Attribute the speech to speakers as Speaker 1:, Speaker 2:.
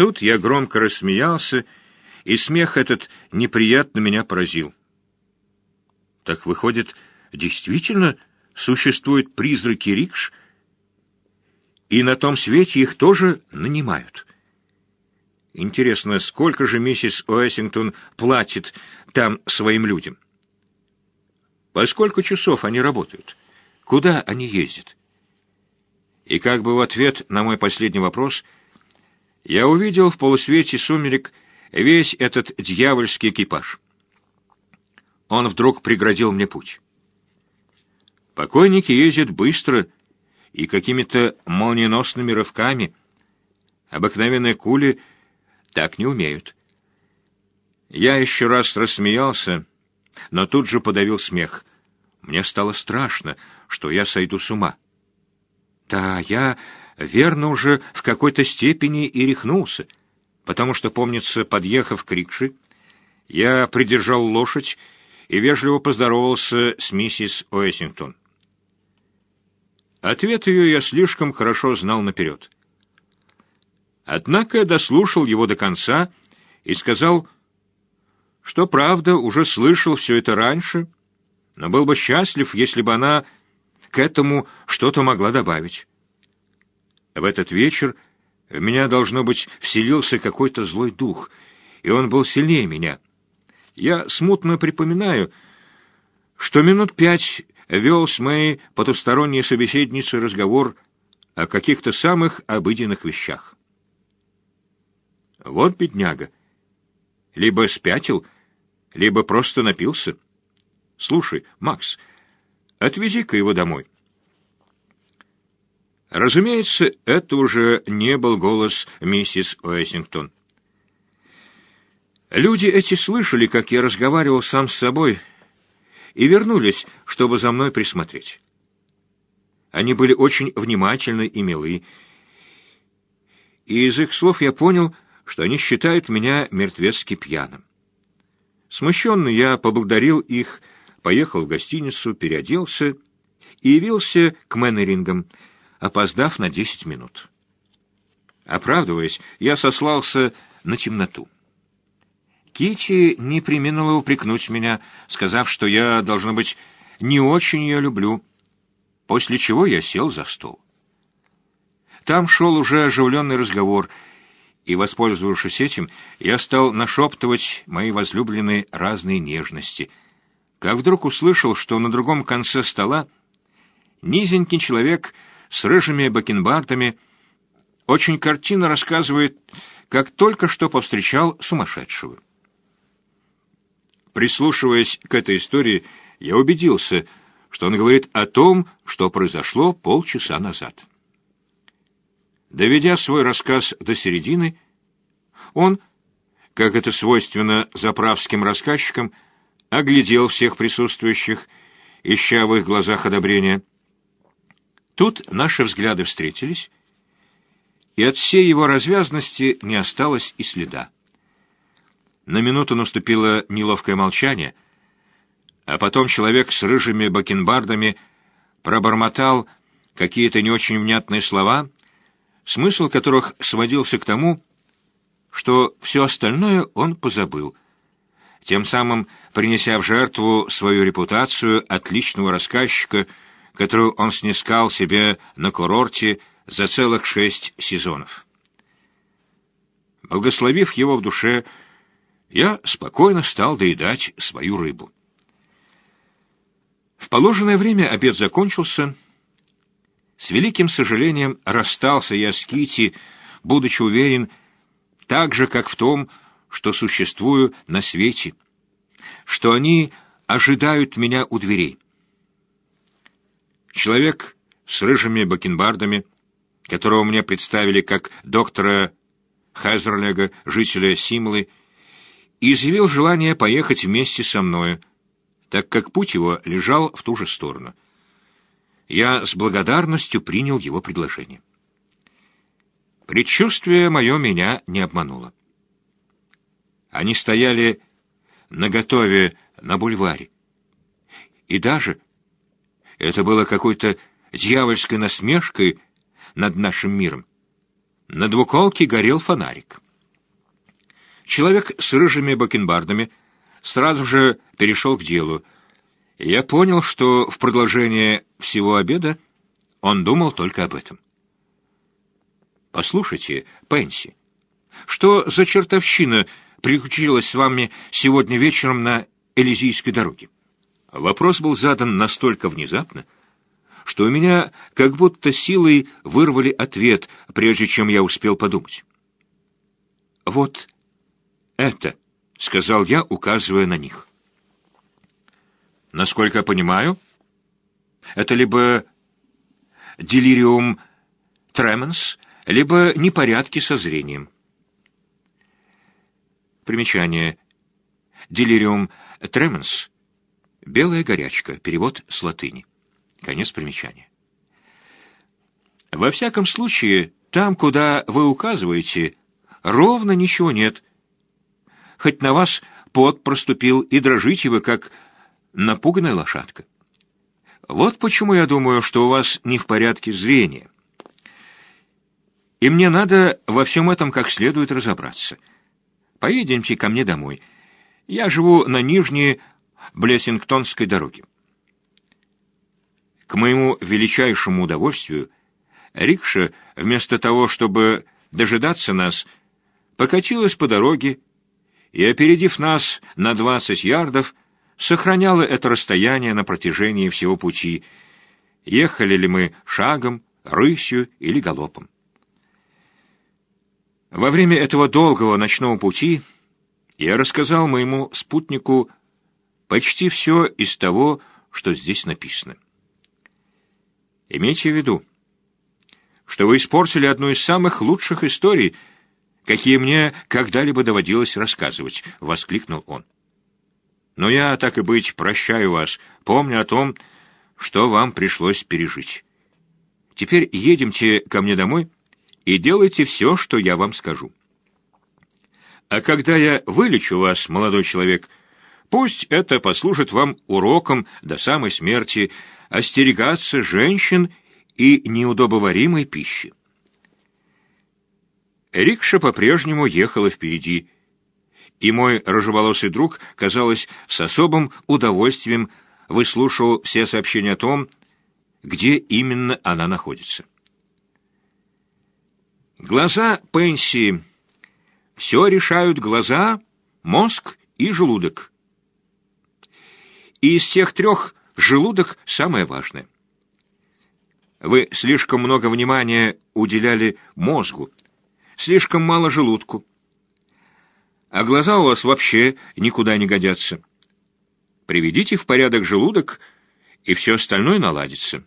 Speaker 1: Тут я громко рассмеялся, и смех этот неприятно меня поразил. Так выходит, действительно существуют призраки рикш, и на том свете их тоже нанимают. Интересно, сколько же миссис Уэссингтон платит там своим людям? По сколько часов они работают? Куда они ездят? И как бы в ответ на мой последний вопрос, я увидел в полусвете сумерек весь этот дьявольский экипаж. Он вдруг преградил мне путь. Покойники ездят быстро и какими-то молниеносными рывками. Обыкновенные кули так не умеют. Я еще раз рассмеялся, но тут же подавил смех. Мне стало страшно, что я сойду с ума. Да, я, верно, уже в какой-то степени и рехнулся, потому что, помнится, подъехав к рикше, я придержал лошадь и вежливо поздоровался с миссис Уэссингтон. Ответ ее я слишком хорошо знал наперед. Однако дослушал его до конца и сказал, что, правда, уже слышал все это раньше, но был бы счастлив, если бы она к этому что-то могла добавить. В этот вечер в меня, должно быть, вселился какой-то злой дух, и он был сильнее меня. Я смутно припоминаю, что минут пять вел с моей потусторонней собеседницей разговор о каких-то самых обыденных вещах. Вот бедняга. Либо спятил, либо просто напился. Слушай, Макс, отвези-ка его домой. Разумеется, это уже не был голос миссис Уэссингтон. Люди эти слышали, как я разговаривал сам с собой, и вернулись, чтобы за мной присмотреть. Они были очень внимательны и милы, и из их слов я понял, что они считают меня мертвецки пьяным. Смущенный я поблагодарил их, поехал в гостиницу, переоделся и явился к Мэннерингам, опоздав на десять минут. Оправдываясь, я сослался на темноту. Кити не применула упрекнуть меня, сказав, что я, должно быть, не очень ее люблю, после чего я сел за стол. Там шел уже оживленный разговор, и, воспользовавшись этим, я стал нашептывать мои возлюбленные разные нежности, как вдруг услышал, что на другом конце стола низенький человек с рыжими бакенбардами очень картинно рассказывает, как только что повстречал сумасшедшего. Прислушиваясь к этой истории, я убедился, что он говорит о том, что произошло полчаса назад. Доведя свой рассказ до середины, он, как это свойственно заправским рассказчикам, оглядел всех присутствующих, ища в их глазах одобрения. Тут наши взгляды встретились, и от всей его развязности не осталось и следа. На минуту наступило неловкое молчание, а потом человек с рыжими бакенбардами пробормотал какие-то не очень внятные слова, смысл которых сводился к тому, что все остальное он позабыл, тем самым принеся в жертву свою репутацию отличного рассказчика, которую он снискал себе на курорте за целых шесть сезонов. Благословив его в душе, я спокойно стал доедать свою рыбу. В положенное время обед закончился. С великим сожалением расстался я с Кити, будучи уверен, так же, как в том, что существую на свете, что они ожидают меня у дверей. Человек с рыжими бакенбардами, которого мне представили как доктора Хайзерлега, жителя Симлы, изъявил желание поехать вместе со мною, так как путь его лежал в ту же сторону. Я с благодарностью принял его предложение. Предчувствие мое меня не обмануло. Они стояли наготове на бульваре. И даже это было какой-то дьявольской насмешкой над нашим миром. На двуколке горел фонарик. Человек с рыжими бакенбардами сразу же перешел к делу. Я понял, что в продолжение всего обеда он думал только об этом. «Послушайте, Пенси, что за чертовщина приключилась с вами сегодня вечером на Элизийской дороге?» Вопрос был задан настолько внезапно, что у меня как будто силой вырвали ответ, прежде чем я успел подумать. «Вот это», — сказал я, указывая на них. Насколько я понимаю, это либо делириум тременс, либо непорядки со зрением. Примечание. Делириум тременс — белая горячка, перевод с латыни. Конец примечания. Во всяком случае, там, куда вы указываете, ровно ничего нет. Хоть на вас пот проступил, и дрожите вы, как напуганная лошадка. Вот почему я думаю, что у вас не в порядке зрения. И мне надо во всем этом как следует разобраться. Поедемте ко мне домой. Я живу на Нижней Блессингтонской дороге. К моему величайшему удовольствию, рикша, вместо того, чтобы дожидаться нас, покатилась по дороге и, опередив нас на двадцать ярдов, сохраняла это расстояние на протяжении всего пути, ехали ли мы шагом, рысью или галопом. Во время этого долгого ночного пути я рассказал моему спутнику почти все из того, что здесь написано. Имейте в виду, что вы испортили одну из самых лучших историй, какие мне когда-либо доводилось рассказывать, — воскликнул он. Но я, так и быть, прощаю вас, помня о том, что вам пришлось пережить. Теперь едемте ко мне домой и делайте все, что я вам скажу. А когда я вылечу вас, молодой человек, пусть это послужит вам уроком до самой смерти, — остерегаться женщин и неудобоваримой пищи. Рикша по-прежнему ехала впереди, и мой рыжеволосый друг, казалось, с особым удовольствием выслушивал все сообщения о том, где именно она находится. Глаза Пенси. Все решают глаза, мозг и желудок. И из всех трех Желудок – самое важное. Вы слишком много внимания уделяли мозгу, слишком мало желудку. А глаза у вас вообще никуда не годятся. Приведите в порядок желудок, и все остальное наладится.